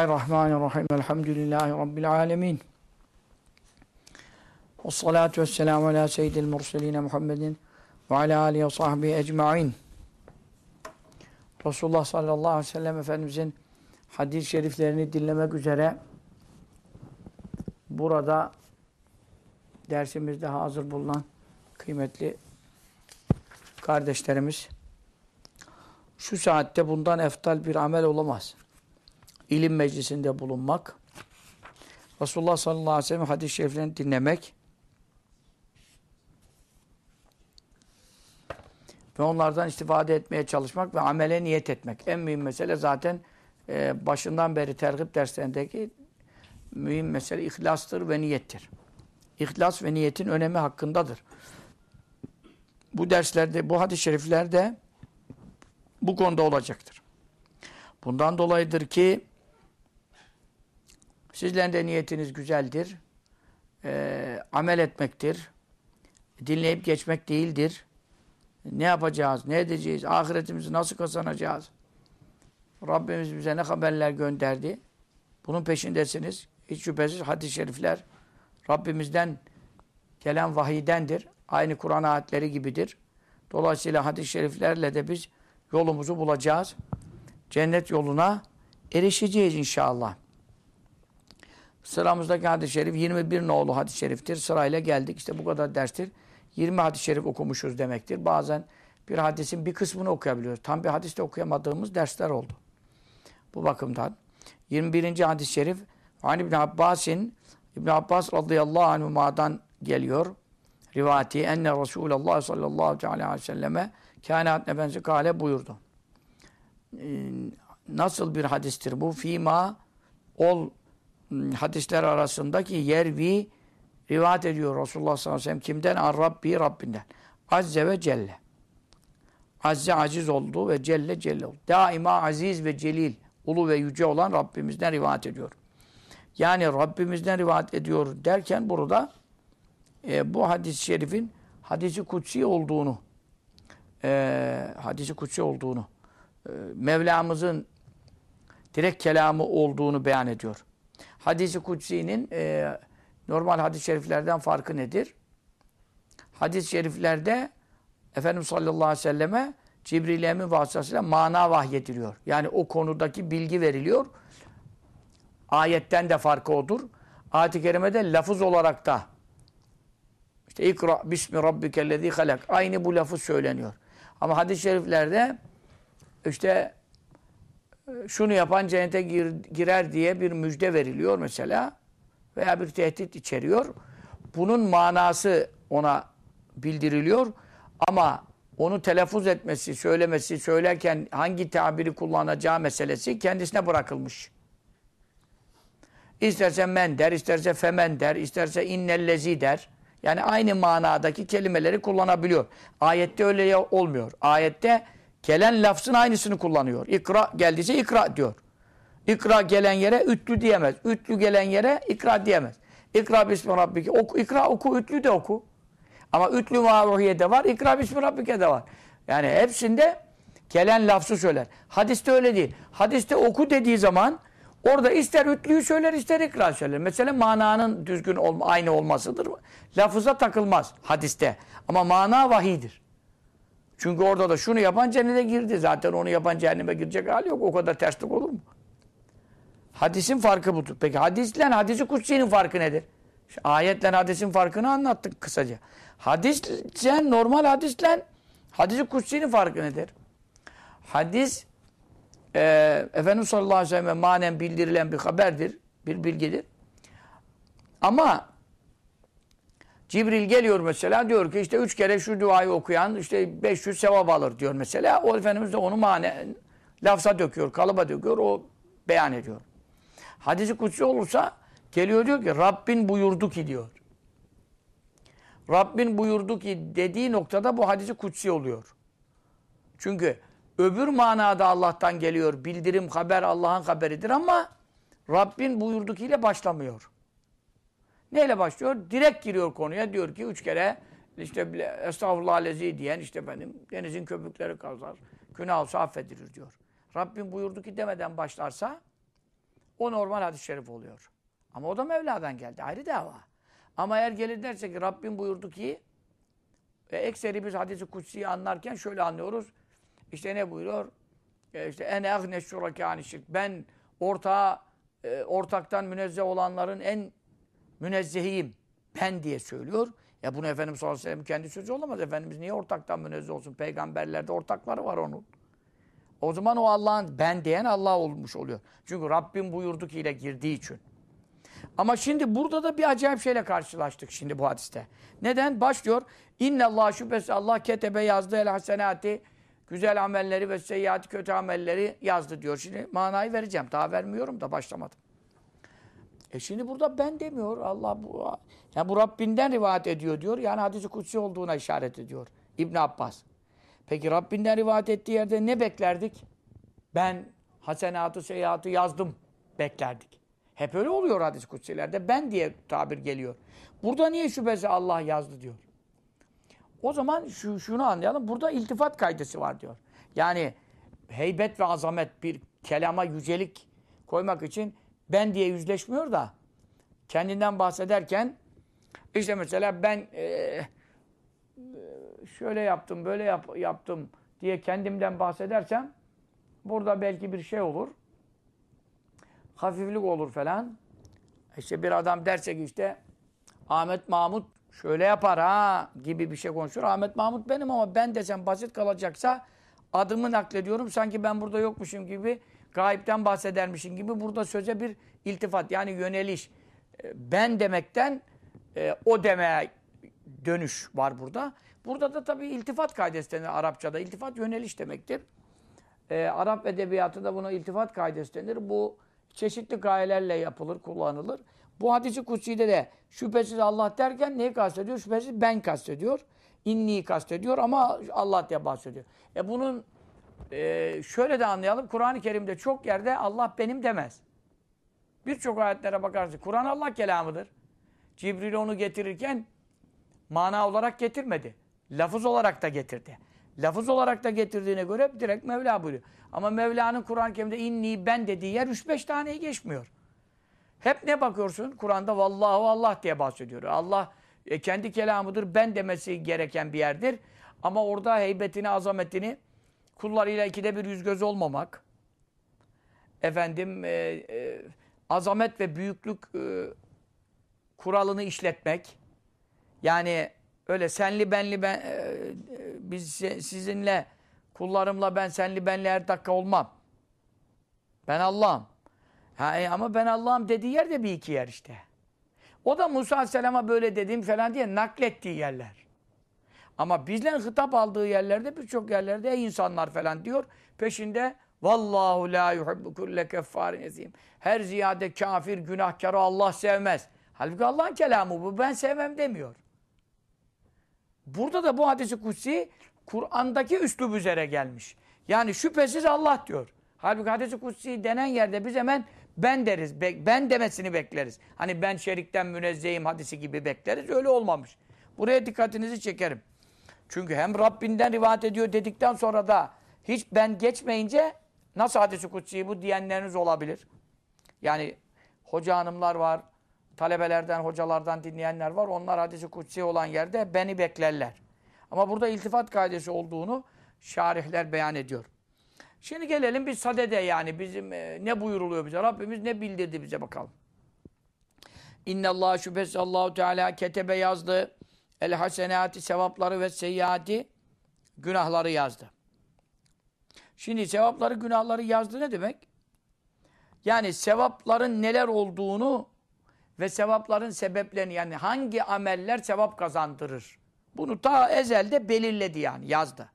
Bismillahirrahmanirrahim. Elhamdülillahi Rabbil alemin. Ve salatu ve selamu ala seyyidil murseline Muhammedin ve ala alihi ve sahbihi ecma'in. Resulullah sallallahu aleyhi ve sellem Efendimizin hadis-i şeriflerini dinlemek üzere burada dersimizde hazır bulunan kıymetli kardeşlerimiz şu saatte bundan eftal bir amel olamaz. İlim meclisinde bulunmak, Resulullah sallallahu aleyhi ve sellem hadis-i şeriflerini dinlemek ve onlardan istifade etmeye çalışmak ve amele niyet etmek. En mühim mesele zaten e, başından beri tergip derslerindeki mühim mesele ihlastır ve niyettir. İhlas ve niyetin önemi hakkındadır. Bu derslerde, bu hadis-i şeriflerde bu konuda olacaktır. Bundan dolayıdır ki sizlerin de niyetiniz güzeldir. E, amel etmektir. Dinleyip geçmek değildir. Ne yapacağız, ne edeceğiz, ahiretimizi nasıl kazanacağız? Rabbimiz bize ne haberler gönderdi? Bunun peşindesiniz. Hiç şüphesiz hadis-i şerifler Rabbimizden gelen vahiydendir. Aynı Kur'an ayetleri gibidir. Dolayısıyla hadis-i şeriflerle de biz yolumuzu bulacağız. Cennet yoluna erişeceğiz inşallah. Sıramızdaki hadis-i şerif 21 nolu hadis-i şeriftir. Sırayla geldik. İşte bu kadar derstir. 20 hadis-i şerif okumuşuz demektir. Bazen bir hadisin bir kısmını okuyabiliyoruz. Tam bir hadiste okuyamadığımız dersler oldu. Bu bakımdan 21. hadis-i şerif Hani İbn Abbas'in İbn Abbas radıyallahu anhuma'dan geliyor. Rivati enne Resulullah sallallahu aleyhi ve selleme kainat nefensi kale buyurdu. Ee, nasıl bir hadistir bu? Fima ol hadisler arasındaki yervi rivayet ediyor Resulullah sallallahu aleyhi ve sellem kimden? An Rabbi Rabbinden. Azze ve Celle. Azze aziz oldu ve Celle Celle oldu. Daima aziz ve celil, ulu ve yüce olan Rabbimizden rivayet ediyor. Yani Rabbimizden rivayet ediyor derken burada e, bu hadis-i şerifin hadisi kutsi olduğunu e, hadisi kutsi olduğunu e, Mevlamızın direkt kelamı olduğunu beyan ediyor. Hadisi kutsi'nin e, normal hadis-i şeriflerden farkı nedir? Hadis-i şeriflerde Efendimiz sallallahu aleyhi ve selleme Cibril Emin vasıtasıyla mana vahyediliyor. Yani o konudaki bilgi veriliyor. Ayetten de farkı odur. Ayet-i kerimede lafız olarak da işte ikra bismi rabbikellezî halak. Aynı bu lafı söyleniyor. Ama hadis-i şeriflerde işte şunu yapan cennete gir, girer diye bir müjde veriliyor mesela veya bir tehdit içeriyor. Bunun manası ona bildiriliyor ama onu telaffuz etmesi, söylemesi, söylerken hangi tabiri kullanacağı meselesi kendisine bırakılmış. İsterse men der, isterse femen der, isterse innellezi der. Yani aynı manadaki kelimeleri kullanabiliyor. Ayette öyle olmuyor. Ayette gelen lafzın aynısını kullanıyor. İkra geldiyse ikra diyor. İkra gelen yere ütlü diyemez. Ütlü gelen yere ikra diyemez. İkra bismi rabbike. Oku, ikra oku, ütlü de oku. Ama ütlü ma'ruhiye de var, ikra bismi rabbike de var. Yani hepsinde gelen lafzı söyler. Hadiste öyle değil. Hadiste oku dediği zaman orada ister ütlüyü söyler, ister ikra söyler. Mesela mananın düzgün olma, aynı olmasıdır. Lafıza takılmaz hadiste. Ama mana vahidir. Çünkü orada da şunu yapan cennete girdi. Zaten onu yapan cehenneme girecek hali yok. O kadar terslik olur mu? Hadisin farkı budur. Peki hadisle hadisi kutsi'nin farkı nedir? İşte ayetle hadisin farkını anlattık kısaca. Hadisle normal hadisle hadisi kutsi'nin farkı nedir? Hadis e, Efendimiz sallallahu aleyhi ve sellem manen bildirilen bir haberdir. Bir bilgidir. Ama Cibril geliyor mesela diyor ki işte üç kere şu duayı okuyan işte 500 sevap alır diyor mesela. O Efendimiz de onu mane lafza döküyor, kalıba döküyor, o beyan ediyor. Hadisi kutsi olursa geliyor diyor ki Rabbin buyurdu ki diyor. Rabbin buyurdu ki dediği noktada bu hadisi kutsi oluyor. Çünkü öbür manada Allah'tan geliyor. Bildirim, haber Allah'ın haberidir ama Rabbin buyurdu ki ile başlamıyor. Neyle başlıyor? Direkt giriyor konuya. Diyor ki üç kere işte estağfurullah lezi diyen işte benim denizin köpükleri kazar. Günah olsa affedilir diyor. Rabbim buyurdu ki demeden başlarsa O normal hadis-i şerif oluyor. Ama o da Mevla'dan geldi. Ayrı dava. Ama eğer gelir derse ki Rabbim buyurdu ki e, ekseri biz hadisi kutsiyi anlarken şöyle anlıyoruz. İşte ne buyuruyor? E, işte en ehne şurakâni şirk. Ben ortağa, e, ortaktan münezzeh olanların en münezzehiyim. Ben diye söylüyor. Ya bunu Efendimiz sallallahu aleyhi ve sellem kendi sözü olamaz. Efendimiz niye ortaktan münezzeh olsun? Peygamberlerde ortakları var onun. O zaman o Allah'ın ben diyen Allah olmuş oluyor. Çünkü Rabbim buyurdu ki ile girdiği için. Ama şimdi burada da bir acayip şeyle karşılaştık şimdi bu hadiste. Neden? Başlıyor. İnne Allah şüphesiz Allah ketebe yazdı el hasenati güzel amelleri ve seyyiati kötü amelleri yazdı diyor. Şimdi manayı vereceğim. Daha vermiyorum da başlamadım. E şimdi burada ben demiyor. Allah bu yani bu Rabbinden rivayet ediyor diyor. Yani hadisi kutsi olduğuna işaret ediyor. İbn Abbas. Peki Rabbinden rivayet ettiği yerde ne beklerdik? Ben hasenatı, seyyiatı yazdım beklerdik. Hep öyle oluyor hadis kutsilerde. Ben diye tabir geliyor. Burada niye şüphesi Allah yazdı diyor. O zaman şu, şunu anlayalım. Burada iltifat kaydesi var diyor. Yani heybet ve azamet bir kelama yücelik koymak için ben diye yüzleşmiyor da kendinden bahsederken işte mesela ben e, şöyle yaptım, böyle yap, yaptım diye kendimden bahsedersem burada belki bir şey olur. Hafiflik olur falan. İşte bir adam derse ki işte Ahmet Mahmut şöyle yapar ha gibi bir şey konuşur. Ahmet Mahmut benim ama ben desem basit kalacaksa adımı naklediyorum. Sanki ben burada yokmuşum gibi gayipten bahsedermişim gibi burada söze bir iltifat yani yöneliş. Ben demekten e, o demeye dönüş var burada. Burada da tabii iltifat kaidesi denir Arapçada. İltifat yöneliş demektir. E, Arap edebiyatında buna iltifat kaidesi denir. Bu çeşitli gayelerle yapılır, kullanılır. Bu hadisi kutsi'de de şüphesiz Allah derken neyi kastediyor? Şüphesiz ben kastediyor. İnniyi kastediyor ama Allah diye bahsediyor. E bunun e, şöyle de anlayalım. Kur'an-ı Kerim'de çok yerde Allah benim demez. Birçok ayetlere bakarsın. Kur'an Allah kelamıdır. Cibril onu getirirken mana olarak getirmedi. Lafız olarak da getirdi. Lafız olarak da getirdiğine göre direkt Mevla buyuruyor. Ama Mevla'nın Kur'an-ı Kerim'de inni ben dediği yer 3-5 taneyi geçmiyor. Hep ne bakıyorsun? Kur'an'da vallahu Allah diye bahsediyor. Allah e, kendi kelamıdır, ben demesi gereken bir yerdir. Ama orada heybetini, azametini kullarıyla ikide bir yüz göz olmamak, efendim e, e, azamet ve büyüklük e, kuralını işletmek, yani öyle senli benli ben e, e biz sizinle kullarımla ben senli benli her dakika olmam. Ben Allah'ım. Ha, e, ama ben Allah'ım dediği yer de bir iki yer işte. O da Musa Aleyhisselam'a böyle dediğim falan diye naklettiği yerler. Ama bizden hitap aldığı yerlerde birçok yerlerde insanlar falan diyor. Peşinde Vallahu la yuhibbu kulle keffarin ezim. Her ziyade kafir, günahkarı Allah sevmez. Halbuki Allah'ın kelamı bu. Ben sevmem demiyor. Burada da bu hadisi kutsi Kur'an'daki üslub üzere gelmiş. Yani şüphesiz Allah diyor. Halbuki hadisi kutsi denen yerde biz hemen ben deriz. Ben demesini bekleriz. Hani ben şerikten münezzeyim hadisi gibi bekleriz. Öyle olmamış. Buraya dikkatinizi çekerim. Çünkü hem Rabbinden rivayet ediyor dedikten sonra da hiç ben geçmeyince nasıl hadisi kutsi bu diyenleriniz olabilir. Yani hoca hanımlar var, talebelerden, hocalardan dinleyenler var. Onlar hadisi kutsi olan yerde beni beklerler. Ama burada iltifat kaidesi olduğunu şarihler beyan ediyor. Şimdi gelelim bir sadede yani bizim e, ne buyuruluyor bize? Rabbimiz ne bildirdi bize bakalım. İnne Allah şüphesiz Allahu Teala ketebe yazdı. El hasenati sevapları ve seyyiati günahları yazdı. Şimdi sevapları günahları yazdı ne demek? Yani sevapların neler olduğunu ve sevapların sebeplerini yani hangi ameller sevap kazandırır. Bunu ta ezelde belirledi yani yazdı.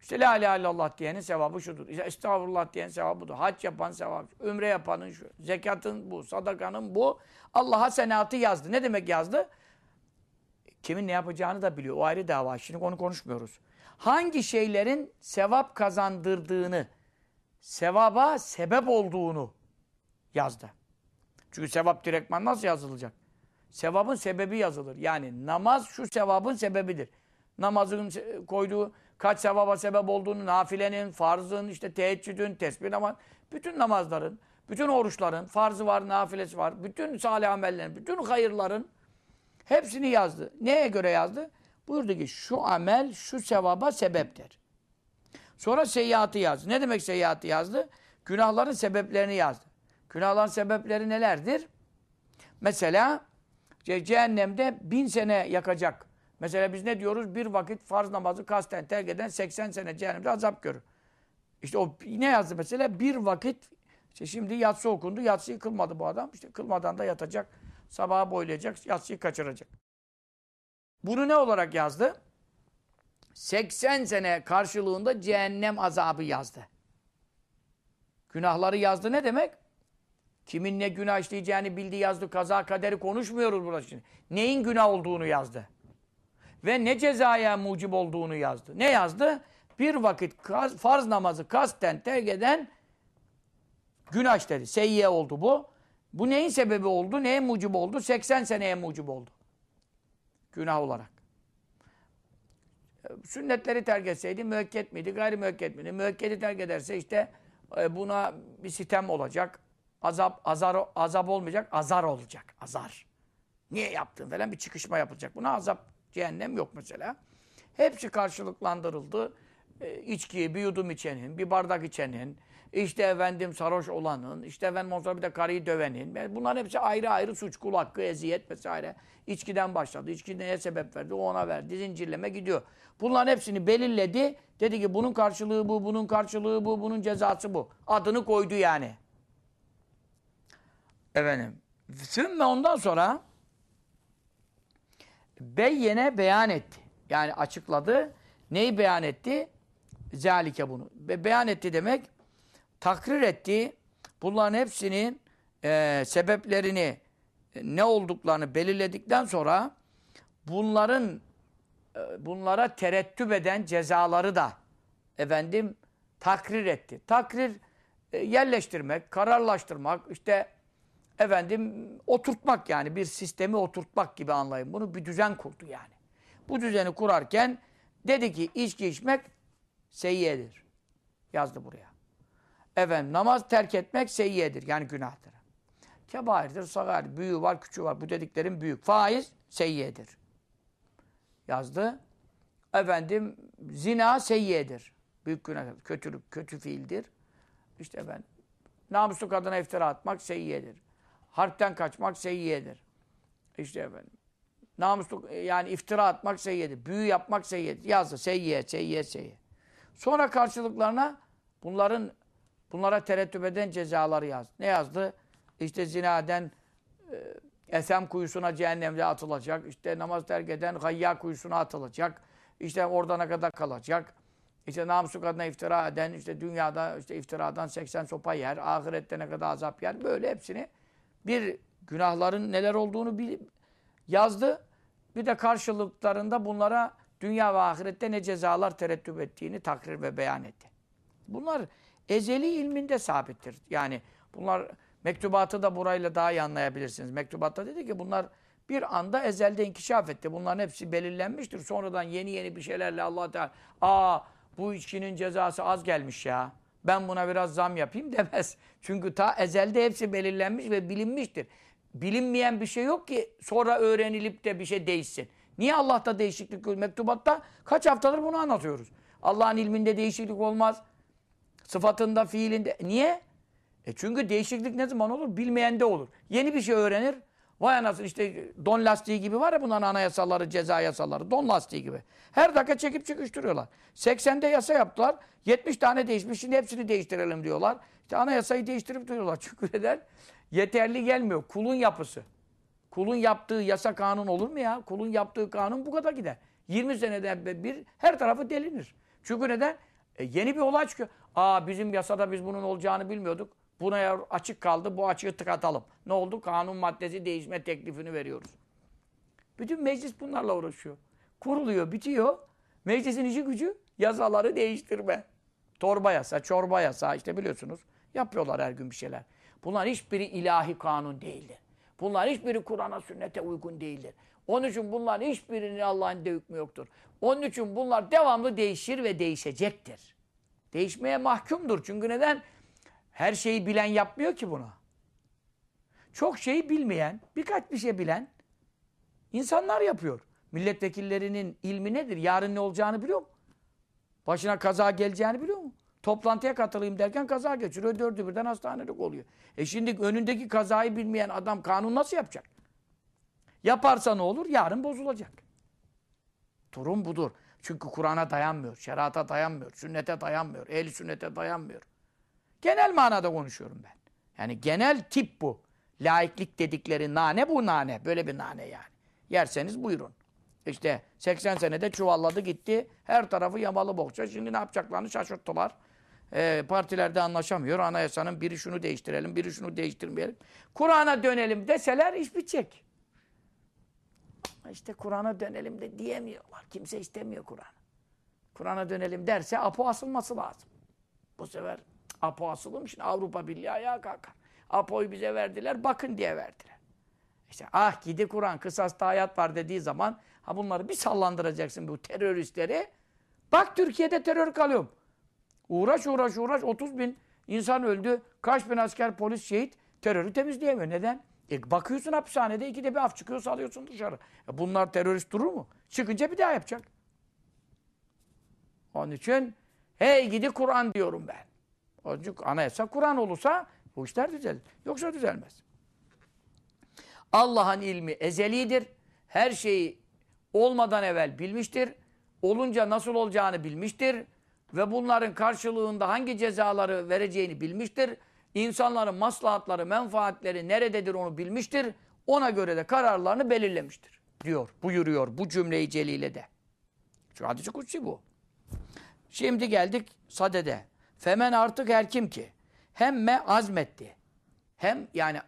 İşte la ilahe illallah diyenin sevabı şudur. İşte estağfurullah diyenin sevabı budur. Hac yapan sevabı, ömre yapanın şu, zekatın bu, sadakanın bu. Allah'a senatı yazdı. Ne demek yazdı? Kimin ne yapacağını da biliyor. O ayrı dava. Şimdi onu konuşmuyoruz. Hangi şeylerin sevap kazandırdığını, sevaba sebep olduğunu yazdı. Çünkü sevap direktman nasıl yazılacak? Sevabın sebebi yazılır. Yani namaz şu sevabın sebebidir. Namazın koyduğu kaç sevaba sebep olduğunu, nafilenin, farzın, işte teheccüdün, tesbih namaz, bütün namazların, Bütün oruçların, farzı var, nafilesi var. Bütün salih amellerin, bütün hayırların hepsini yazdı. Neye göre yazdı? Buyurdu ki şu amel şu sevaba sebeptir. Sonra seyyiatı yazdı. Ne demek seyyiatı yazdı? Günahların sebeplerini yazdı. Günahların sebepleri nelerdir? Mesela ce- cehennemde bin sene yakacak. Mesela biz ne diyoruz? Bir vakit farz namazı kasten terk eden 80 sene cehennemde azap görür. İşte o ne yazdı mesela? Bir vakit işte şimdi yatsı okundu. Yatsıyı kılmadı bu adam. İşte kılmadan da yatacak. Sabaha boylayacak. Yatsıyı kaçıracak. Bunu ne olarak yazdı? 80 sene karşılığında cehennem azabı yazdı. Günahları yazdı ne demek? Kimin ne günah işleyeceğini bildi yazdı. Kaza kaderi konuşmuyoruz burada şimdi. Neyin günah olduğunu yazdı. Ve ne cezaya mucib olduğunu yazdı. Ne yazdı? Bir vakit farz namazı kasten terk eden günah işledi. Seyyiye oldu bu. Bu neyin sebebi oldu? Neye mucib oldu? 80 seneye mucib oldu. Günah olarak. Sünnetleri terk etseydi müekket miydi? Gayri müekket miydi? Müekketi terk ederse işte e, buna bir sitem olacak. Azap, azar, azap olmayacak. Azar olacak. Azar. Niye yaptın falan bir çıkışma yapılacak. Buna azap, cehennem yok mesela. Hepsi karşılıklandırıldı. E, içkiyi bir yudum içenin, bir bardak içenin, işte efendim sarhoş olanın, işte efendim ondan bir de karıyı dövenin. Yani Bunların hepsi ayrı ayrı suç, kul hakkı, eziyet vesaire. İçkiden başladı. İçki neye sebep verdi? O ona verdi. Zincirleme gidiyor. Bunların hepsini belirledi. Dedi ki bunun karşılığı bu, bunun karşılığı bu, bunun cezası bu. Adını koydu yani. Efendim. Sümme ondan sonra beyyene beyan etti. Yani açıkladı. Neyi beyan etti? Zalike bunu. Be beyan etti demek takrir etti. Bunların hepsinin e, sebeplerini e, ne olduklarını belirledikten sonra bunların e, bunlara terettüp eden cezaları da efendim takrir etti. Takrir e, yerleştirmek, kararlaştırmak, işte efendim oturtmak yani bir sistemi oturtmak gibi anlayın. Bunu bir düzen kurdu yani. Bu düzeni kurarken dedi ki içki içmek seyyiyedir. Yazdı buraya. Efendim namaz terk etmek seyyiyedir. Yani günahtır. Kebairdir, sagar, büyüğü var, küçüğü var. Bu dediklerim büyük. Faiz seyyiyedir. Yazdı. Efendim zina seyyiyedir. Büyük günah, kötülük, kötü fiildir. İşte efendim namuslu kadına iftira atmak seyyiyedir. Harpten kaçmak seyyiyedir. İşte efendim namuslu yani iftira atmak seyyiyedir. Büyü yapmak seyyiyedir. Yazdı seyyiye, seyyiye, seyyiye. Sonra karşılıklarına bunların bunlara terettüp eden cezaları yazdı. Ne yazdı? İşte zinaden e, esem kuyusuna cehennemde atılacak. İşte namaz terk eden gayya kuyusuna atılacak. İşte orada ne kadar kalacak. İşte namusu kadına iftira eden, işte dünyada işte iftiradan 80 sopa yer, ahirette ne kadar azap yer. Böyle hepsini bir günahların neler olduğunu bil, yazdı. Bir de karşılıklarında bunlara dünya ve ahirette ne cezalar terettüp ettiğini takrir ve beyan etti. Bunlar ezeli ilminde sabittir. Yani bunlar mektubatı da burayla daha iyi anlayabilirsiniz. Mektubatta dedi ki bunlar bir anda ezelde inkişaf etti. Bunların hepsi belirlenmiştir. Sonradan yeni yeni bir şeylerle Allah Teala aa bu içkinin cezası az gelmiş ya. Ben buna biraz zam yapayım demez. Çünkü ta ezelde hepsi belirlenmiş ve bilinmiştir. Bilinmeyen bir şey yok ki sonra öğrenilip de bir şey değişsin. Niye Allah'ta değişiklik yok? Mektubatta kaç haftadır bunu anlatıyoruz. Allah'ın ilminde değişiklik olmaz. Sıfatında, fiilinde. Niye? E çünkü değişiklik ne zaman olur? Bilmeyende olur. Yeni bir şey öğrenir. Vay anasını işte don lastiği gibi var ya bunların anayasaları, ceza yasaları. Don lastiği gibi. Her dakika çekip çıkıştırıyorlar. 80'de yasa yaptılar. 70 tane değişmiş. Şimdi hepsini değiştirelim diyorlar. İşte anayasayı değiştirip duruyorlar. Çünkü neden? Yeterli gelmiyor. Kulun yapısı. Kulun yaptığı yasa kanun olur mu ya? Kulun yaptığı kanun bu kadar gider. 20 senede bir her tarafı delinir. Çünkü neden? E, yeni bir olay çıkıyor. Aa bizim yasada biz bunun olacağını bilmiyorduk. Buna açık kaldı bu açığı tıkatalım. Ne oldu? Kanun maddesi değişme teklifini veriyoruz. Bütün meclis bunlarla uğraşıyor. Kuruluyor, bitiyor. Meclisin işi gücü yasaları değiştirme. Torba yasa, çorba yasa işte biliyorsunuz. Yapıyorlar her gün bir şeyler. Bunlar hiçbiri ilahi kanun değildir. Bunlar hiçbiri Kur'an'a, sünnete uygun değildir. Onun için bunların hiçbirinin Allah'ın de hükmü yoktur. Onun için bunlar devamlı değişir ve değişecektir. Değişmeye mahkumdur. Çünkü neden? Her şeyi bilen yapmıyor ki bunu. Çok şeyi bilmeyen, birkaç bir şey bilen insanlar yapıyor. Milletvekillerinin ilmi nedir? Yarın ne olacağını biliyor mu? Başına kaza geleceğini biliyor mu? Toplantıya katılayım derken kaza geçiriyor. Dördü birden hastanelik oluyor. E şimdi önündeki kazayı bilmeyen adam kanun nasıl yapacak? Yaparsa ne olur? Yarın bozulacak. Durum budur. Çünkü Kur'an'a dayanmıyor, şerata dayanmıyor, sünnete dayanmıyor, ehli sünnete dayanmıyor. Genel manada konuşuyorum ben. Yani genel tip bu. Laiklik dedikleri nane bu nane. Böyle bir nane yani. Yerseniz buyurun. İşte 80 senede çuvalladı gitti. Her tarafı yamalı bohça. Şimdi ne yapacaklarını şaşırttılar. Ee, partilerde anlaşamıyor. Anayasanın biri şunu değiştirelim, biri şunu değiştirmeyelim. Kur'an'a dönelim deseler iş bitecek. İşte Kur'an'a dönelim de diyemiyorlar. Kimse istemiyor Kur'an'ı. Kur'an'a dönelim derse Apo asılması lazım. Bu sefer Apo asılım şimdi Avrupa Birliği ayağa kalkar. Apo'yu bize verdiler, bakın diye verdiler. İşte ah gidi Kur'an, kısasta hayat var dediği zaman ha bunları bir sallandıracaksın bu teröristleri. Bak Türkiye'de terör kalıyor. Uğraş uğraş uğraş 30 bin insan öldü. Kaç bin asker polis şehit terörü temizleyemiyor. Neden? E bakıyorsun hapishanede ikide bir af çıkıyor salıyorsun dışarı. E bunlar terörist durur mu? Çıkınca bir daha yapacak. Onun için hey gidi Kur'an diyorum ben. Onun için anayasa Kur'an olursa bu işler düzelir. Yoksa düzelmez. Allah'ın ilmi ezelidir. Her şeyi olmadan evvel bilmiştir. Olunca nasıl olacağını bilmiştir. Ve bunların karşılığında hangi cezaları vereceğini bilmiştir. İnsanların maslahatları, menfaatleri nerededir onu bilmiştir. Ona göre de kararlarını belirlemiştir. Diyor, buyuruyor bu cümleyi celile de. Şu hadisi kutsi bu. Şimdi geldik sadede. Femen artık her kim ki hemme azmetti. Hem yani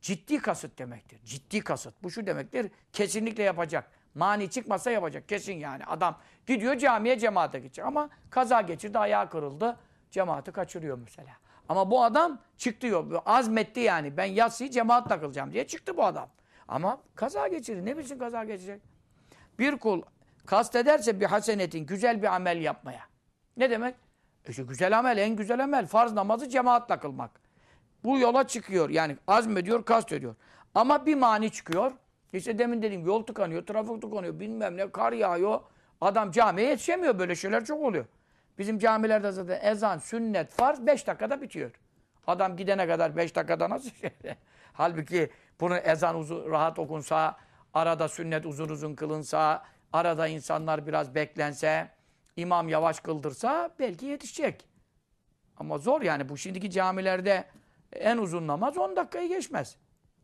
ciddi kasıt demektir. Ciddi kasıt. Bu şu demektir. Kesinlikle yapacak. Mani çıkmasa yapacak. Kesin yani. Adam gidiyor camiye cemaate gidecek. Ama kaza geçirdi, ayağı kırıldı. Cemaati kaçırıyor mesela. Ama bu adam çıktı yok. Azmetti yani. Ben yatsıyı cemaat takılacağım diye çıktı bu adam. Ama kaza geçirdi. Ne bilsin kaza geçecek? Bir kul kastederse bir hasenetin güzel bir amel yapmaya. Ne demek? İşte güzel amel, en güzel amel. Farz namazı cemaatle kılmak. Bu yola çıkıyor. Yani azmediyor, kast ediyor. Ama bir mani çıkıyor. İşte demin dediğim yol tıkanıyor, trafik tıkanıyor, bilmem ne, kar yağıyor. Adam camiye yetişemiyor. Böyle şeyler çok oluyor. Bizim camilerde zaten ezan, sünnet, farz 5 dakikada bitiyor. Adam gidene kadar 5 dakikada nasıl şey? Halbuki bunu ezan uzun, rahat okunsa, arada sünnet uzun uzun kılınsa, arada insanlar biraz beklense, imam yavaş kıldırsa belki yetişecek. Ama zor yani bu şimdiki camilerde en uzun namaz 10 dakikayı geçmez.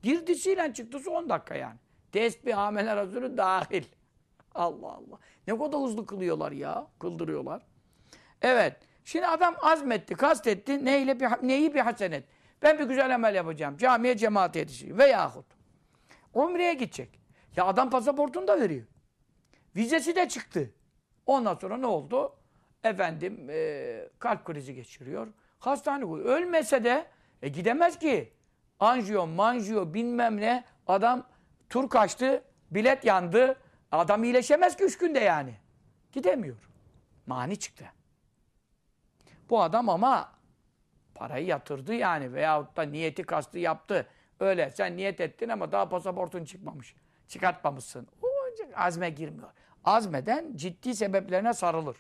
Girdisiyle çıktısı 10 dakika yani. Tesbih, ameler hazırı dahil. Allah Allah. Ne kadar hızlı kılıyorlar ya. Kıldırıyorlar. Evet. Şimdi adam azmetti, kastetti. Neyle bir, neyi bir hasenet? Ben bir güzel amel yapacağım. Camiye cemaate yetişeyim. Veyahut Umre'ye gidecek. Ya adam pasaportunu da veriyor. Vizesi de çıktı. Ondan sonra ne oldu? Efendim e, kalp krizi geçiriyor. Hastane koyuyor. Ölmese de e, gidemez ki. Anjiyo, manjiyo bilmem ne. Adam tur kaçtı, bilet yandı. Adam iyileşemez ki üç günde yani. Gidemiyor. Mani çıktı. Bu adam ama parayı yatırdı yani veyahut da niyeti kastı yaptı. Öyle sen niyet ettin ama daha pasaportun çıkmamış. Çıkartmamışsın. O azme girmiyor. Azmeden ciddi sebeplerine sarılır.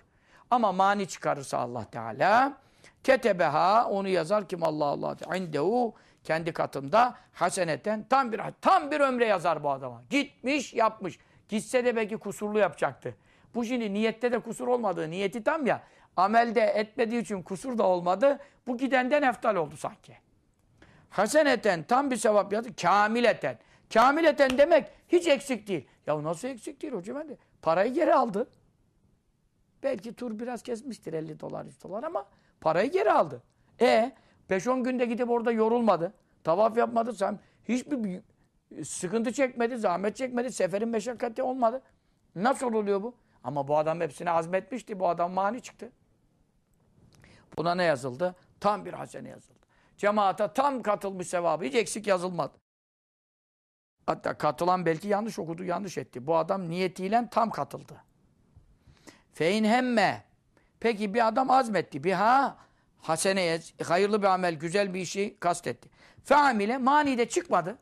Ama mani çıkarırsa Allah Teala ketebeha onu yazar kim Allah Allah indehu kendi katında haseneten tam bir tam bir ömre yazar bu adama. Gitmiş yapmış. Gitse de belki kusurlu yapacaktı. Bu şimdi niyette de kusur olmadığı niyeti tam ya. Amelde etmediği için kusur da olmadı. Bu gidenden eftal oldu sanki. Haseneten tam bir sevap yazdı. Kamileten. Kamileten demek hiç eksik değil. Ya nasıl eksik değil hocam? Ben de parayı geri aldı. Belki tur biraz kesmiştir 50 dolar 100 dolar ama parayı geri aldı. E 5-10 günde gidip orada yorulmadı. Tavaf yapmadı. Sen hiçbir sıkıntı çekmedi, zahmet çekmedi. Seferin meşakkati olmadı. Nasıl oluyor bu? Ama bu adam hepsini azmetmişti. Bu adam mani çıktı. Buna ne yazıldı? Tam bir hasene yazıldı. Cemaate tam katılmış sevabı. Hiç eksik yazılmadı. Hatta katılan belki yanlış okudu, yanlış etti. Bu adam niyetiyle tam katıldı. Fein hemme. Peki bir adam azmetti. Bir ha haseneye, hayırlı bir amel, güzel bir işi kastetti. Feamile mani de çıkmadı.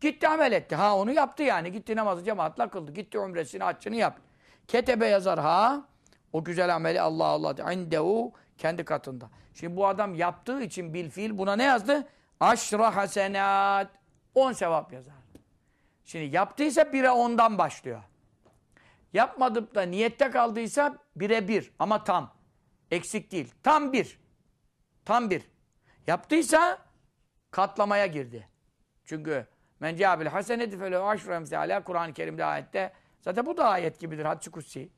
Gitti amel etti. Ha onu yaptı yani. Gitti namazı cemaatla kıldı. Gitti umresini, haccını yaptı. Ketebe yazar ha. O güzel ameli Allah Allah. İndehu kendi katında. Şimdi bu adam yaptığı için bil fiil buna ne yazdı? Aşra hasenat. On sevap yazar. Şimdi yaptıysa bire ondan başlıyor. Yapmadıp da niyette kaldıysa bire bir ama tam. Eksik değil. Tam bir. Tam bir. Yaptıysa katlamaya girdi. Çünkü men cabil haseneti felehu aşru emsâlâ Kur'an-ı Kerim'de ayette. Zaten bu da ayet gibidir. Hadis-i Kutsi.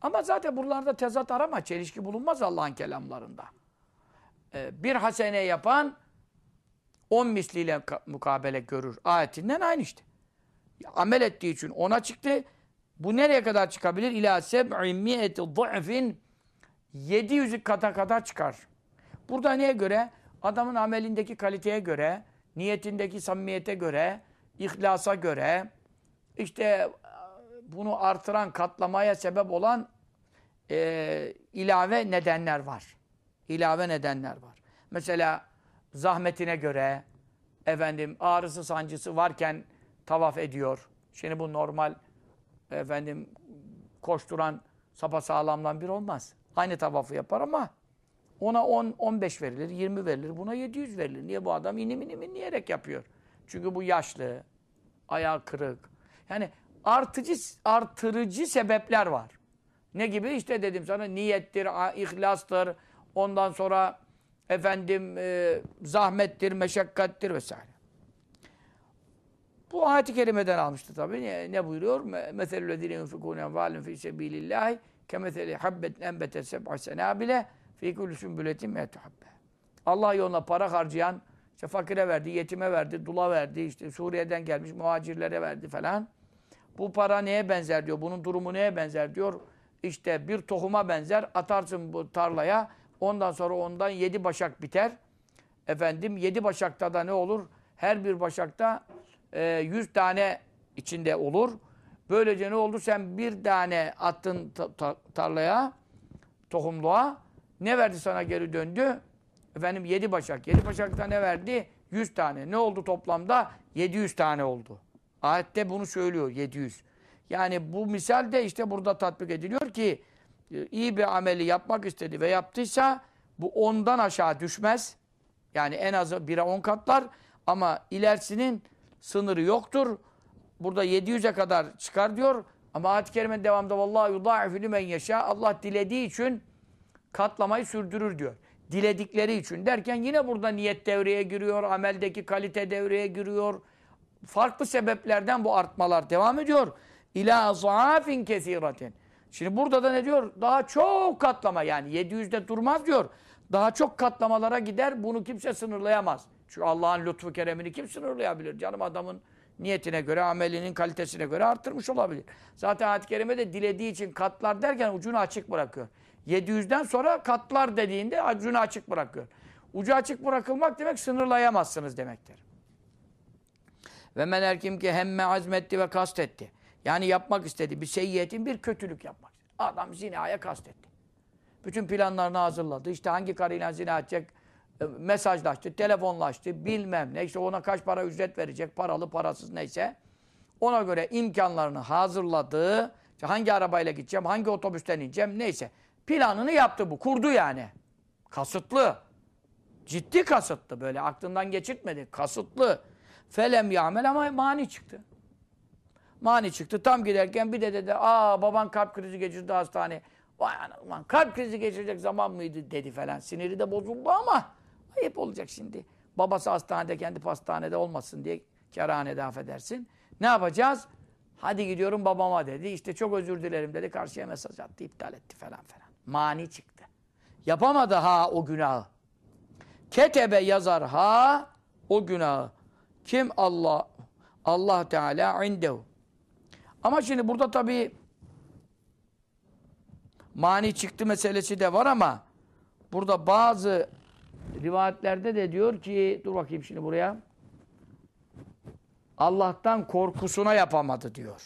Ama zaten buralarda tezat arama. Çelişki bulunmaz Allah'ın kelamlarında. Ee, bir hasene yapan on misliyle mukabele görür. Ayetinden aynı işte. Amel ettiği için ona çıktı. Bu nereye kadar çıkabilir? İlâ seb'i mi'eti du'fin 700 kata kadar çıkar. Burada neye göre? Adamın amelindeki kaliteye göre, niyetindeki samimiyete göre, ihlasa göre, işte bunu artıran, katlamaya sebep olan e, ilave nedenler var. İlave nedenler var. Mesela zahmetine göre, efendim ağrısı sancısı varken tavaf ediyor. Şimdi bu normal efendim koşturan sapasağlamdan bir olmaz. Aynı tavafı yapar ama ona 10 15 verilir, 20 verilir. Buna 700 verilir. Niye bu adam inim inim inleyerek yapıyor? Çünkü bu yaşlı, ayağı kırık. Yani artıcı artırıcı sebepler var. Ne gibi? İşte dedim sana niyettir, ihlastır, ondan sonra efendim e, zahmettir, meşakkattir vesaire. Bu ayet-i kerimeden almıştı tabii. Ne, ne buyuruyor? Meselüllezine yunfikûne envâlin fî sebîlillâhi kemeseli habbet enbete seb'a senâbile fî kulli sümbületin metuhabbe. Allah yoluna para harcayan, işte fakire verdi, yetime verdi, dula verdi, işte Suriye'den gelmiş muhacirlere verdi falan. Bu para neye benzer diyor, bunun durumu neye benzer diyor. İşte bir tohuma benzer, atarsın bu tarlaya, ondan sonra ondan yedi başak biter. Efendim yedi başakta da ne olur? Her bir başakta e, tane içinde olur. Böylece ne oldu? Sen bir tane attın ta ta tarlaya, tohumluğa. Ne verdi sana geri döndü? Efendim yedi başak. Yedi başakta ne verdi? Yüz tane. Ne oldu toplamda? Yedi yüz tane oldu. Ayette bunu söylüyor. Yedi yüz. Yani bu misal de işte burada tatbik ediliyor ki e, iyi bir ameli yapmak istedi ve yaptıysa bu ondan aşağı düşmez. Yani en azı bire on katlar ama ilerisinin sınırı yoktur. Burada 700'e kadar çıkar diyor. Ama ayet-i kerimenin devamında vallahi yudâifü limen yaşa Allah dilediği için katlamayı sürdürür diyor. Diledikleri için derken yine burada niyet devreye giriyor, ameldeki kalite devreye giriyor. Farklı sebeplerden bu artmalar devam ediyor. İlâ zâfin kesîratin. Şimdi burada da ne diyor? Daha çok katlama yani 700'de durmaz diyor. Daha çok katlamalara gider. Bunu kimse sınırlayamaz. Çünkü Allah'ın lütfu keremini kim sınırlayabilir? Canım adamın niyetine göre, amelinin kalitesine göre arttırmış olabilir. Zaten ayet-i kerime de dilediği için katlar derken ucunu açık bırakıyor. 700'den sonra katlar dediğinde ucunu açık bırakıyor. Ucu açık bırakılmak demek sınırlayamazsınız demektir. Ve men erkim ki hemme azmetti ve kastetti. Yani yapmak istedi. Bir seyyiyetin bir kötülük yapmak istedi. Adam zinaya kastetti. Bütün planlarını hazırladı. İşte hangi karıyla zina edecek, e, mesajlaştı, telefonlaştı, bilmem ne. İşte ona kaç para ücret verecek, paralı parasız neyse. Ona göre imkanlarını hazırladı. İşte hangi arabayla gideceğim, hangi otobüsten ineceğim neyse. Planını yaptı bu, kurdu yani. Kasıtlı. Ciddi kasıtlı böyle aklından geçirtmedi. Kasıtlı. Felem yamel ama mani çıktı. Mani çıktı. Tam giderken bir de dedi aa baban kalp krizi geçirdi hastane. Vay anam kalp krizi geçirecek zaman mıydı dedi falan. Siniri de bozuldu ama ayıp olacak şimdi. Babası hastanede kendi pastanede olmasın diye kerhanede affedersin. Ne yapacağız? Hadi gidiyorum babama dedi. İşte çok özür dilerim dedi. Karşıya mesaj attı. iptal etti falan falan. Mani çıktı. Yapamadı ha o günahı. Ketebe yazar ha o günahı. Kim? Allah. Allah Teala indehu. Ama şimdi burada tabii mani çıktı meselesi de var ama burada bazı rivayetlerde de diyor ki dur bakayım şimdi buraya Allah'tan korkusuna yapamadı diyor.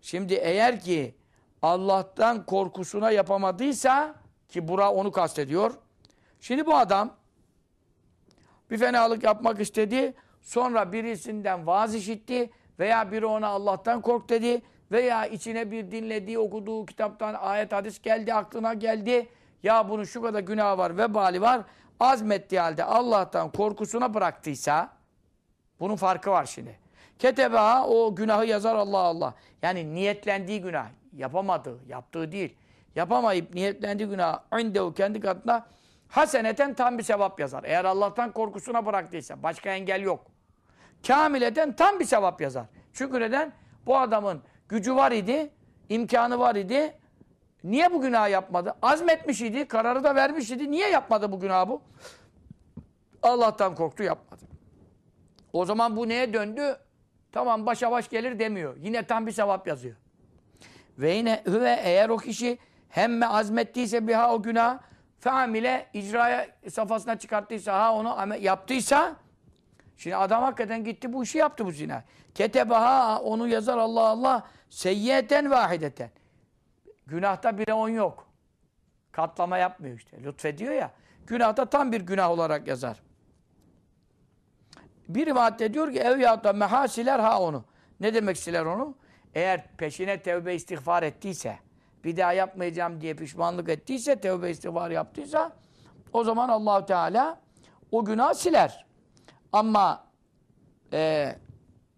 Şimdi eğer ki Allah'tan korkusuna yapamadıysa Ki bura onu kastediyor. Şimdi bu adam bir fenalık yapmak istedi. Sonra birisinden vaaz işitti veya biri ona Allah'tan kork dedi veya içine bir dinlediği, okuduğu kitaptan ayet hadis geldi, aklına geldi. Ya bunun şu kadar günah var, vebali var. Azmettiği halde Allah'tan korkusuna bıraktıysa bunun farkı var şimdi. Ketebeha o günahı yazar Allah Allah. Yani niyetlendiği günah. Yapamadığı, yaptığı değil. Yapamayıp niyetlendiği günah indehu kendi katına haseneten tam bir sevap yazar. Eğer Allah'tan korkusuna bıraktıysa başka engel yok. Kamileten tam bir sevap yazar. Çünkü neden? Bu adamın gücü var idi, imkanı var idi. Niye bu günah yapmadı? Azmetmiş idi, kararı da vermiş idi. Niye yapmadı bu günahı bu? Allah'tan korktu yapmadı. O zaman bu neye döndü? Tamam başa baş gelir demiyor. Yine tam bir sevap yazıyor. Ve yine hüve eğer o kişi hemme azmettiyse biha o günah feamile icraya safhasına çıkarttıysa ha onu yaptıysa şimdi adam hakikaten gitti bu işi yaptı bu zina. Ketebaha onu yazar Allah Allah seyyiyeten vahideten. Günahta bire on yok. Katlama yapmıyor işte. Lütfediyor ya. Günahta tam bir günah olarak yazar. Bir rivayette diyor ki ev ya da meha siler ha onu. Ne demek siler onu? Eğer peşine tevbe istiğfar ettiyse, bir daha yapmayacağım diye pişmanlık ettiyse, tevbe istiğfar yaptıysa o zaman Allahu Teala o günah siler. Ama e,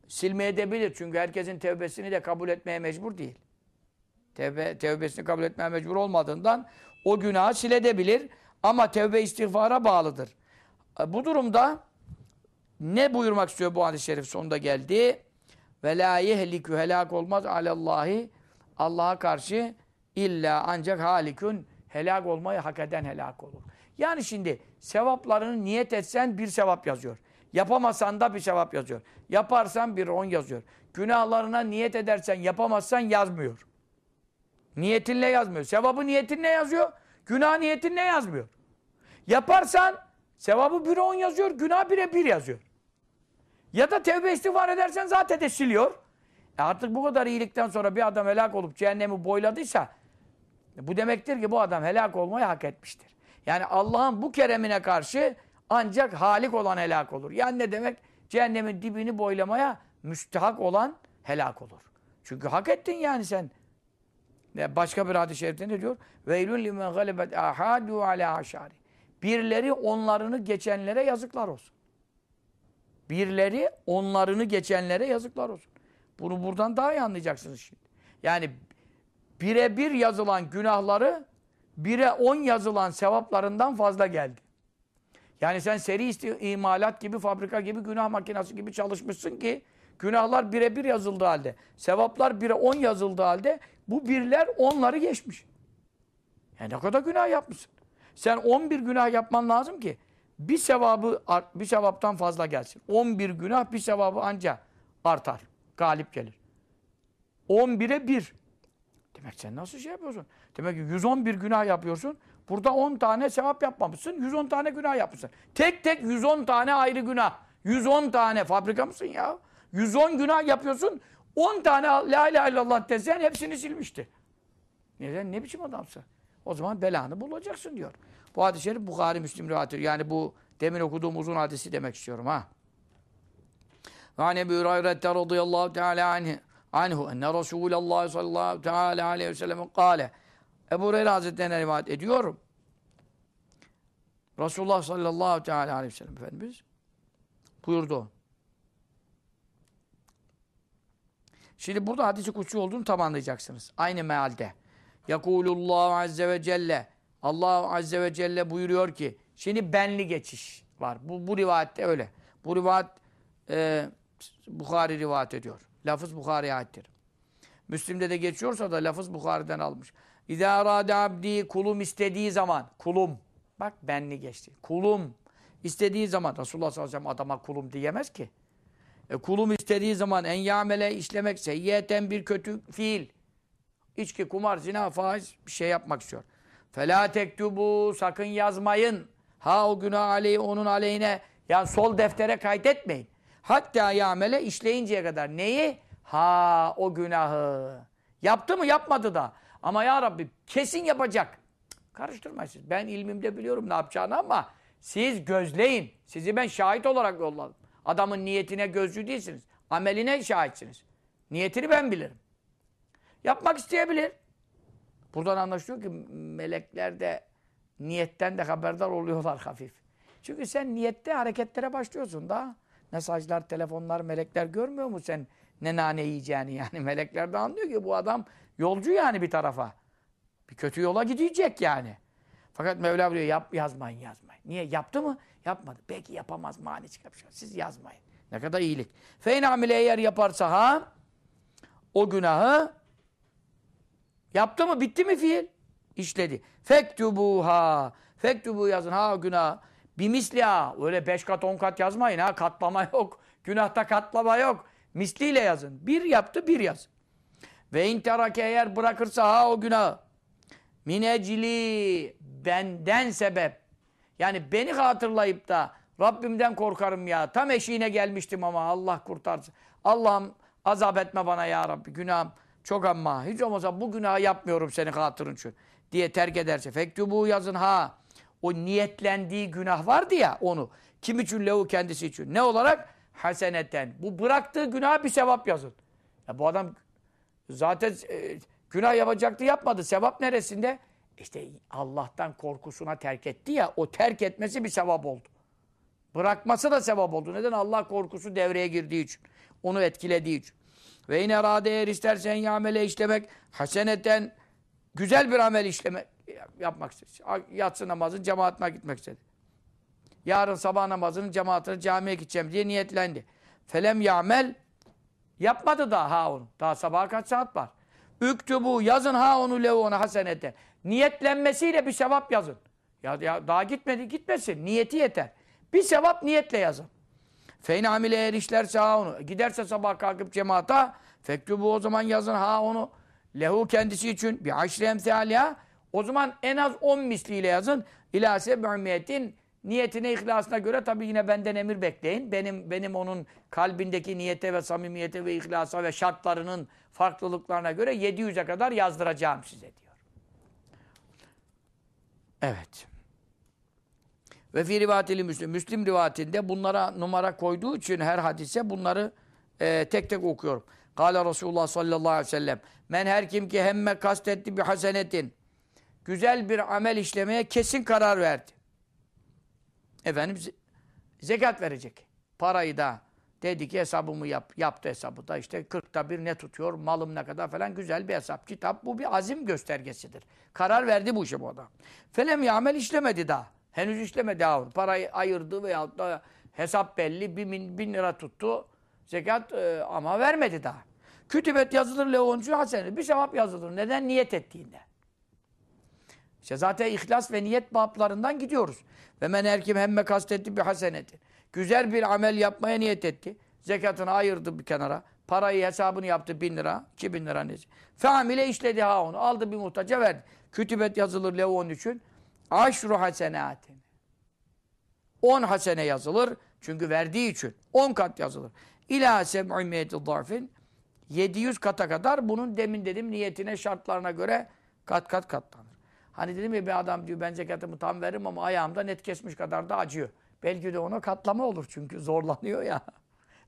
silmeye de bilir. Çünkü herkesin tevbesini de kabul etmeye mecbur değil. Tevbe, tevbesini kabul etmeye mecbur olmadığından o günahı siledebilir. Ama tevbe istiğfara bağlıdır. E, bu durumda ne buyurmak istiyor bu hadis-i şerif sonunda geldi? Ve la yehlikü helak olmaz alallahi Allah'a karşı illa ancak halikün helak olmayı hak eden helak olur. Yani şimdi sevaplarını niyet etsen bir sevap yazıyor. Yapamasan da bir sevap yazıyor. Yaparsan bir on yazıyor. Günahlarına niyet edersen yapamazsan yazmıyor. Niyetinle yazmıyor. Sevabı niyetinle yazıyor. Günah niyetinle yazmıyor. Yaparsan sevabı bir on yazıyor. Günah bire bir yazıyor. Ya da tevbe istiğfar edersen zaten de siliyor. E artık bu kadar iyilikten sonra bir adam helak olup cehennemi boyladıysa bu demektir ki bu adam helak olmayı hak etmiştir. Yani Allah'ın bu keremine karşı ancak halik olan helak olur. Yani ne demek? Cehennemin dibini boylamaya müstehak olan helak olur. Çünkü hak ettin yani sen. Başka bir hadis-i şerifte ne diyor? Veylün limen galibet ahadu ala aşari. Birileri onlarını geçenlere yazıklar olsun. Birleri onlarını geçenlere yazıklar olsun. Bunu buradan daha iyi anlayacaksınız şimdi. Yani birebir yazılan günahları bire on yazılan sevaplarından fazla geldi. Yani sen seri imalat gibi, fabrika gibi, günah makinesi gibi çalışmışsın ki günahlar birebir yazıldığı halde, sevaplar bire on yazıldığı halde bu birler onları geçmiş. Yani ne kadar günah yapmışsın. Sen on bir günah yapman lazım ki bir sevabı bir sevaptan fazla gelsin. 11 günah bir sevabı anca artar. Galip gelir. 11'e 1. Demek sen nasıl şey yapıyorsun? Demek ki 111 günah yapıyorsun. Burada 10 tane sevap yapmamışsın. 110 tane günah yapmışsın. Tek tek 110 tane ayrı günah. 110 tane fabrika mısın ya? 110 günah yapıyorsun. 10 tane la ilahe illallah desen hepsini silmişti. Neden? Ne biçim adamsın? O zaman belanı bulacaksın diyor. Bu hadis-i şerif Bukhari Müslim rivayet Yani bu demin okuduğum uzun hadisi demek istiyorum ha. Ve Ebu Hureyre radıyallahu teala anh, anhu enne Resulallah sallallahu teala aleyhi ve sellem kâle. Ebu Hureyre Hazretleri'ne rivayet ediyorum. Resulullah sallallahu aleyhi ve sellem Efendimiz buyurdu. Şimdi burada hadisi kutsu olduğunu tam anlayacaksınız. Aynı mealde. Yakulullahu azze ve celle Allah Azze ve Celle buyuruyor ki şimdi benli geçiş var. Bu, bu rivayette öyle. Bu rivayet e, Bukhari rivayet ediyor. Lafız Bukhari'ye aittir. Müslim'de de geçiyorsa da lafız Bukhari'den almış. İzâ arâde abdi kulum istediği zaman kulum. Bak benli geçti. Kulum istediği zaman Resulullah sallallahu aleyhi ve sellem adama kulum diyemez ki. E, kulum istediği zaman en yamele işlemek seyyiyeten bir kötü fiil. İçki, kumar, zina, faiz bir şey yapmak istiyor. Fela tektubu sakın yazmayın. Ha o günah aleyhi onun aleyhine yani sol deftere kaydetmeyin. Hatta yamele işleyinceye kadar. Neyi? Ha o günahı. Yaptı mı yapmadı da. Ama ya Rabbi kesin yapacak. Karıştırmayın siz. Ben ilmimde biliyorum ne yapacağını ama siz gözleyin. Sizi ben şahit olarak yolladım. Adamın niyetine gözcü değilsiniz. Ameline şahitsiniz. Niyetini ben bilirim. Yapmak isteyebilir. Buradan anlaşılıyor ki melekler de niyetten de haberdar oluyorlar hafif. Çünkü sen niyette hareketlere başlıyorsun da. Mesajlar, telefonlar, melekler görmüyor mu sen ne nane yiyeceğini yani. Melekler de anlıyor ki bu adam yolcu yani bir tarafa. Bir kötü yola gidecek yani. Fakat Mevla diyor yap, yazmayın yazmayın. Niye? Yaptı mı? Yapmadı. Belki yapamaz mani çıkar. Siz yazmayın. Ne kadar iyilik. Feyn amile eğer yaparsa ha o günahı yaptı mı? Bitti mi fiil? İşledi. Fektubuha. Fektubu yazın ha günah. Bimisliha. Öyle beş kat on kat yazmayın ha. Katlama yok. Günahta katlama yok. Misliyle yazın. Bir yaptı bir yaz. Ve interake eğer bırakırsa ha o günahı. Minecili benden sebep. Yani beni hatırlayıp da Rabbimden korkarım ya. Tam eşiğine gelmiştim ama Allah kurtarsın. Allah'ım azap etme bana ya Rabbi. Günahım çok ama. Hiç olmazsa bu günahı yapmıyorum senin hatırın için. Diye terk ederse. Fektubu yazın ha. O niyetlendiği günah vardı ya onu. Kim için lehu kendisi için. Ne olarak? Haseneten. Bu bıraktığı günah bir sevap yazın. Ya bu adam zaten e, günah yapacaktı yapmadı. Sevap neresinde? İşte Allah'tan korkusuna terk etti ya. O terk etmesi bir sevap oldu. Bırakması da sevap oldu. Neden? Allah korkusu devreye girdiği için. Onu etkilediği için. Ve yine rade eğer istersen yamele işlemek, haseneten güzel bir amel işlemek yapmak istedi. Yatsı namazı cemaatine gitmek istedi. Yarın sabah namazının cemaatine camiye gideceğim diye niyetlendi. Felem yamel yapmadı daha ha onu. Daha sabaha kaç saat var? Üktübu yazın ha onu levu ona hasenete. Niyetlenmesiyle bir sevap yazın. Ya, ya daha gitmedi gitmesin. Niyeti yeter. Bir sevap niyetle yazın. Feyn amile eğer işlerse ha onu. Giderse sabah kalkıp cemaata fektubu o zaman yazın ha onu. Lehu kendisi için bir aşri emsaliha. O zaman en az on misliyle yazın. İlâ seb'ümiyetin niyetine, ihlasına göre tabii yine benden emir bekleyin. Benim benim onun kalbindeki niyete ve samimiyete ve ihlasa ve şartlarının farklılıklarına göre 700'e kadar yazdıracağım size diyor. Evet. Ve fi rivayetili Müslim. Müslim rivayetinde bunlara numara koyduğu için her hadise bunları e, tek tek okuyorum. Kale Resulullah sallallahu aleyhi ve sellem. Men her kim ki hemme kastetti bir hasenetin. Güzel bir amel işlemeye kesin karar verdi. Efendim zekat verecek. Parayı da dedi ki hesabımı yap, yaptı hesabı da işte 40'ta bir ne tutuyor, malım ne kadar falan güzel bir hesap. Kitap bu bir azim göstergesidir. Karar verdi bu işe bu adam. Felem amel işlemedi daha. Henüz işlemedi daha. Parayı ayırdı veyahut da hesap belli bir bin, bin lira tuttu. Zekat e, ama vermedi daha. Kütübet yazılır leoncu hasene. Bir sevap yazılır. Neden? Niyet ettiğinde. İşte zaten ihlas ve niyet bablarından gidiyoruz. Ve men erkim hemme kastetti bir haseneti. Güzel bir amel yapmaya niyet etti. Zekatını ayırdı bir kenara. Parayı hesabını yaptı bin lira, iki bin lira neyse. Feamile işledi ha onu. Aldı bir muhtaca verdi. Kütübet yazılır lev onun için. Aşru hasenatin. On hasene yazılır. Çünkü verdiği için. On kat yazılır. İlâ seb'imiyeti zarfin. 700 kata kadar bunun demin dedim niyetine, şartlarına göre kat kat katlanır. Hani dedim ya bir adam diyor ben zekatımı tam veririm ama ayağımda net kesmiş kadar da acıyor. Belki de ona katlama olur çünkü zorlanıyor ya.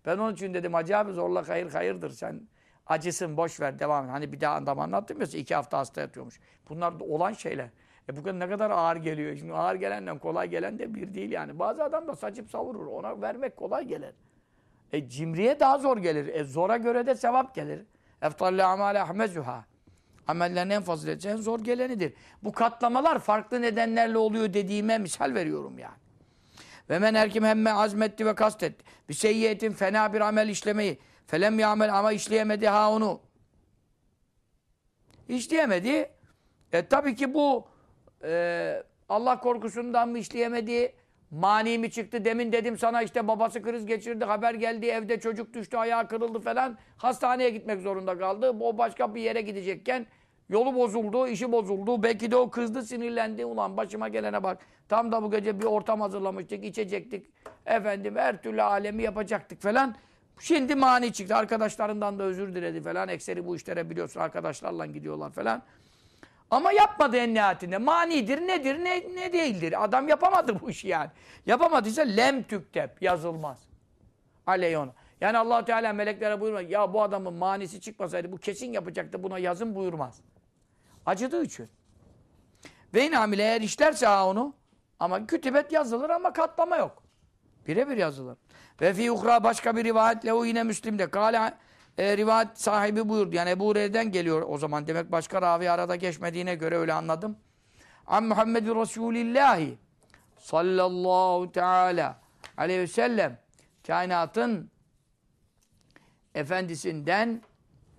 Ben onun için dedim Hacı abi zorla hayır hayırdır sen acısın boş ver devam. Hani bir daha adam anlattım ya iki hafta hasta yatıyormuş. Bunlar da olan şeyler. E bu kadar ne kadar ağır geliyor. Şimdi ağır gelenden kolay gelen de bir değil yani. Bazı adam da saçıp savurur. Ona vermek kolay gelir. E cimriye daha zor gelir. E zora göre de sevap gelir. Eftalle amale ahmezuha. Amellerin en faziletli, en zor gelenidir. Bu katlamalar farklı nedenlerle oluyor dediğime misal veriyorum yani. Ve men erkim hemme azmetti ve kastetti. Bir seyyiyetin fena bir amel işlemeyi. Felem yamel ama işleyemedi ha onu. İşleyemedi. E tabii ki bu e, Allah korkusundan mı işleyemedi? Mani mi çıktı? Demin dedim sana işte babası kriz geçirdi, haber geldi, evde çocuk düştü, ayağı kırıldı falan. Hastaneye gitmek zorunda kaldı. O başka bir yere gidecekken yolu bozuldu, işi bozuldu. Belki de o kızdı, sinirlendi. Ulan başıma gelene bak. Tam da bu gece bir ortam hazırlamıştık, içecektik. Efendim her türlü alemi yapacaktık falan. Şimdi mani çıktı. Arkadaşlarından da özür diledi falan. Ekseri bu işlere biliyorsun arkadaşlarla gidiyorlar falan. Ama yapmadı en nihayetinde. Manidir, nedir, ne, ne değildir. Adam yapamadı bu işi yani. Yapamadıysa lem tüktep, yazılmaz. Aleyhona. Yani allah Teala meleklere buyurmaz. Ya bu adamın manisi çıkmasaydı bu kesin yapacaktı buna yazın buyurmaz. Acıdığı için. Ve inamile eğer işlerse ha onu ama kütübet yazılır ama katlama yok. Birebir yazılır. Ve fi ukra başka bir rivayetle o yine Müslim'de. Kale e, rivayet sahibi buyurdu. Yani Ebu Hureyre'den geliyor o zaman. Demek başka ravi arada geçmediğine göre öyle anladım. An Muhammed Resulillahi sallallahu teala aleyhi ve sellem kainatın efendisinden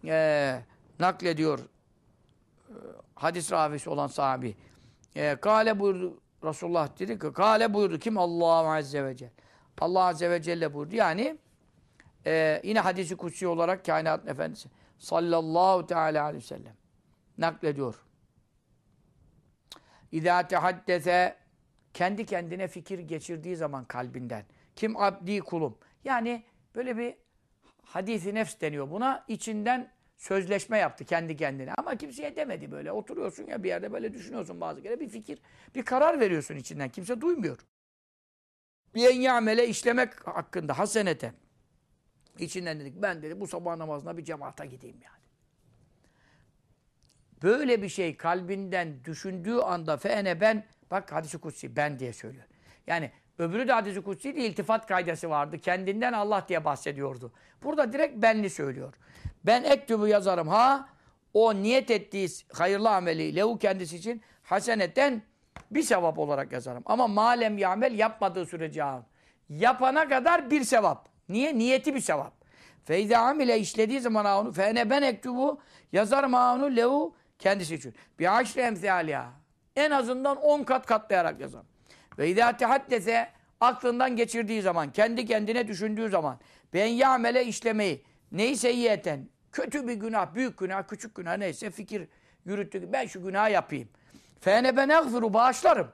e, naklediyor e, hadis ravisi olan sahabi. E, kale buyurdu Resulullah dedi ki kale buyurdu kim? Allah Azze ve Celle. Allah Azze ve Celle buyurdu. Yani e, yine hadisi kutsi olarak kainatın efendisi sallallahu teala aleyhi ve sellem naklediyor. İzâ tehaddese kendi kendine fikir geçirdiği zaman kalbinden. Kim abdi kulum. Yani böyle bir hadisi nefs deniyor buna. içinden sözleşme yaptı kendi kendine. Ama kimseye demedi böyle. Oturuyorsun ya bir yerde böyle düşünüyorsun bazı kere. Bir fikir, bir karar veriyorsun içinden. Kimse duymuyor. Bir en yamele işlemek hakkında hasenete. İçinden dedik ben dedi bu sabah namazına bir cemaate gideyim yani. Böyle bir şey kalbinden düşündüğü anda feene ben bak hadisi kutsi ben diye söylüyor. Yani öbürü de hadisi kutsi değil iltifat kaydesi vardı. Kendinden Allah diye bahsediyordu. Burada direkt benli söylüyor. Ben ektubu yazarım ha o niyet ettiği hayırlı ameli lehu kendisi için haseneten bir sevap olarak yazarım. Ama malem yamel yapmadığı sürece. Yapana kadar bir sevap. Niye? Niyeti bir sevap. Feyze amile işlediği zaman onu fene ben ektubu yazarım onu lehu kendisi için. Bir aşre emsaliha. En azından 10 kat katlayarak yazarım. Ve idâ tehaddese aklından geçirdiği zaman, kendi kendine düşündüğü zaman ben yamele işlemeyi neyse yiyeten kötü bir günah, büyük günah, küçük günah neyse fikir yürüttü. Ben şu günah yapayım. Fene ben bağışlarım.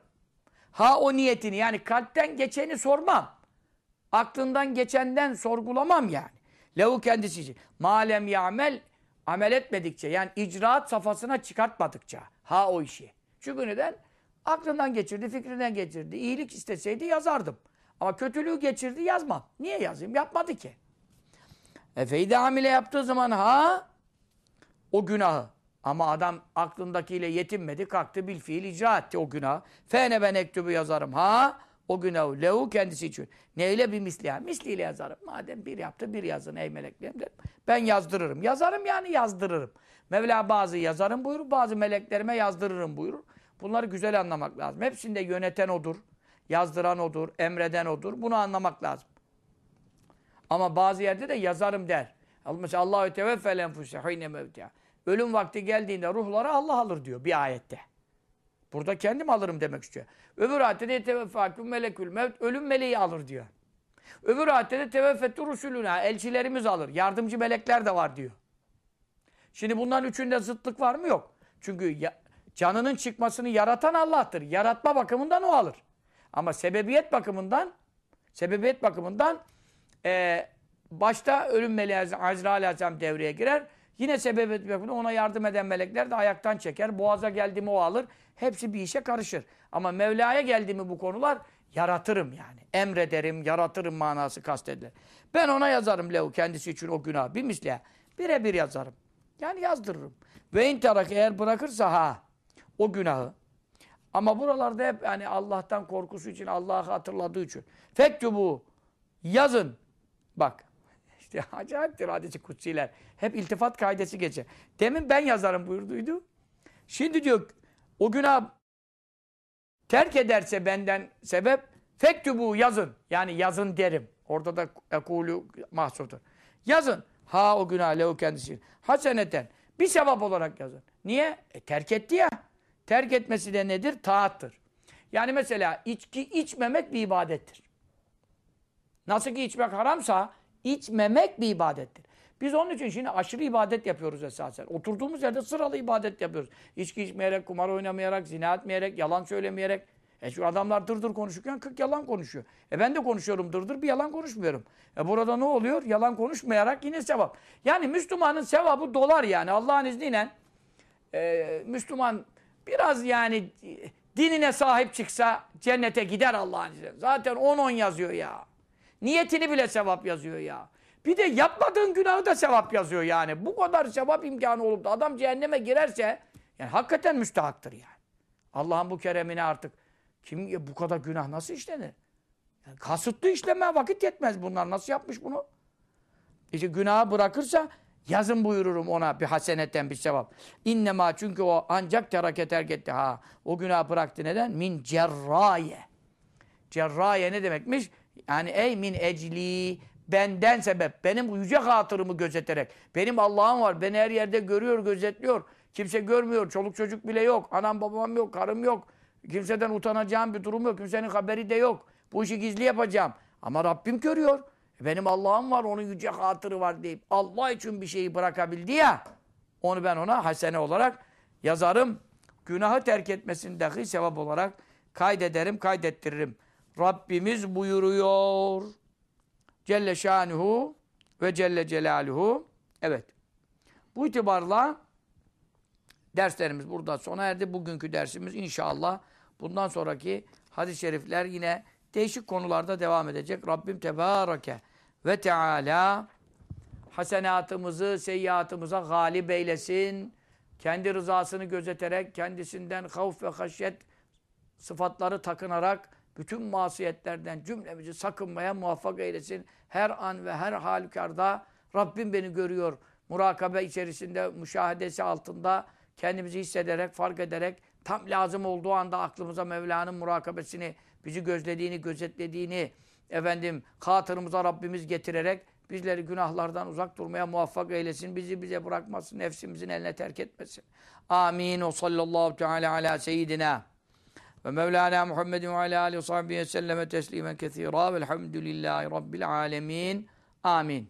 Ha o niyetini yani kalpten geçeni sormam. Aklından geçenden sorgulamam yani. Lehu kendisi için. Malem yamel amel etmedikçe yani icraat safhasına çıkartmadıkça ha o işi. Çünkü neden? Aklından geçirdi, fikrinden geçirdi. İyilik isteseydi yazardım. Ama kötülüğü geçirdi yazmam. Niye yazayım? Yapmadı ki. E feyde hamile yaptığı zaman ha o günahı. Ama adam aklındakiyle yetinmedi. Kalktı bil fiil icra etti o günahı. Fene ben ektubu yazarım. Ha o günahı. Lehu kendisi için. Neyle bir misliha? Misliyle yazarım. Madem bir yaptı bir yazın ey meleklerim derim. Ben yazdırırım. Yazarım yani yazdırırım. Mevla bazı yazarım buyurur. Bazı meleklerime yazdırırım buyurur. Bunları güzel anlamak lazım. Hepsinde yöneten odur. Yazdıran odur. Emreden odur. Bunu anlamak lazım. Ama bazı yerde de yazarım der. Mesela Allahü teveffel enfuse hine. Ölüm vakti geldiğinde ruhları Allah alır diyor bir ayette. Burada kendim alırım demek istiyor. Öbür ayette de teveffaküm melekül mevt. Ölüm meleği alır diyor. Öbür ayette de teveffettu rusuluna. Elçilerimiz alır. Yardımcı melekler de var diyor. Şimdi bunların üçünde zıtlık var mı? Yok. Çünkü ya, canının çıkmasını yaratan Allah'tır. Yaratma bakımından o alır. Ama sebebiyet bakımından sebebiyet bakımından e, başta ölüm meleği Azrail Aleyhisselam devreye girer. Yine sebebiyet bakımından ona yardım eden melekler de ayaktan çeker. Boğaza geldi mi o alır. Hepsi bir işe karışır. Ama Mevla'ya geldi mi bu konular yaratırım yani. Emrederim, yaratırım manası kastedilir. Ben ona yazarım Lehu kendisi için o günah. Bir misliye. Birebir yazarım. Yani yazdırırım. Ve intarak eğer bırakırsa ha o günahı. Ama buralarda hep yani Allah'tan korkusu için, Allah'ı hatırladığı için. Fektubu yazın. Bak. İşte acayiptir hadisi kutsiler. Hep iltifat kaidesi geçer. Demin ben yazarım buyurduydu. Şimdi diyor o günah terk ederse benden sebep fektubu yazın. Yani yazın derim. Orada da ekulu mahsurdur. Yazın. Ha o günah lehu kendisi. Haseneten. Bir sevap olarak yazın. Niye? E, terk etti ya. Terk etmesi de nedir? Taattır. Yani mesela içki içmemek bir ibadettir. Nasıl ki içmek haramsa içmemek bir ibadettir. Biz onun için şimdi aşırı ibadet yapıyoruz esasen. Oturduğumuz yerde sıralı ibadet yapıyoruz. İçki içmeyerek, kumar oynamayarak, zina etmeyerek, yalan söylemeyerek. E şu adamlar dırdır konuşurken 40 yalan konuşuyor. E ben de konuşuyorum dırdır bir yalan konuşmuyorum. E burada ne oluyor? Yalan konuşmayarak yine sevap. Yani Müslümanın sevabı dolar yani Allah'ın izniyle. E, Müslüman biraz yani dinine sahip çıksa cennete gider Allah'ın izniyle. Zaten 10-10 yazıyor ya. Niyetini bile sevap yazıyor ya. Bir de yapmadığın günahı da sevap yazıyor yani. Bu kadar sevap imkanı olup da adam cehenneme girerse yani hakikaten müstahaktır yani. Allah'ın bu keremine artık kim bu kadar günah nasıl işlenir? Yani kasıtlı işleme vakit yetmez bunlar. Nasıl yapmış bunu? İşte günahı bırakırsa yazın buyururum ona bir hasenetten bir sevap. İnnemâ çünkü o ancak terake terk etti. Ha, o günahı bıraktı neden? Min cerraye. Cerraye ne demekmiş? Yani ey min ecli benden sebep. Benim yüce hatırımı gözeterek. Benim Allah'ım var. Beni her yerde görüyor, gözetliyor. Kimse görmüyor. Çoluk çocuk bile yok. Anam babam yok, karım yok. Kimseden utanacağım bir durum yok. Kimsenin haberi de yok. Bu işi gizli yapacağım. Ama Rabbim görüyor. Benim Allah'ım var, onun yüce hatırı var deyip Allah için bir şeyi bırakabildi ya. Onu ben ona hasene olarak yazarım. Günahı terk etmesini dahi sevap olarak kaydederim, kaydettiririm. Rabbimiz buyuruyor. Celle şanuhu ve Celle celaluhu. Evet. Bu itibarla derslerimiz burada sona erdi. Bugünkü dersimiz inşallah bundan sonraki hadis-i şerifler yine değişik konularda devam edecek. Rabbim Tebareke ve Teala hasenatımızı, seyyiatımıza galip eylesin. Kendi rızasını gözeterek, kendisinden havf ve haşyet sıfatları takınarak bütün masiyetlerden cümlemizi sakınmaya muvaffak eylesin. Her an ve her halükarda Rabbim beni görüyor. Murakabe içerisinde, müşahedesi altında kendimizi hissederek, fark ederek tam lazım olduğu anda aklımıza Mevla'nın murakabesini, bizi gözlediğini, gözetlediğini, efendim hatırımıza Rabbimiz getirerek bizleri günahlardan uzak durmaya muvaffak eylesin. Bizi bize bırakmasın, nefsimizin eline terk etmesin. Amin. O sallallahu teala ala seyyidina ve Mevlana Muhammedin ve ala aleyhi ve sahbihi selleme teslimen kethira velhamdülillahi rabbil alemin. Amin.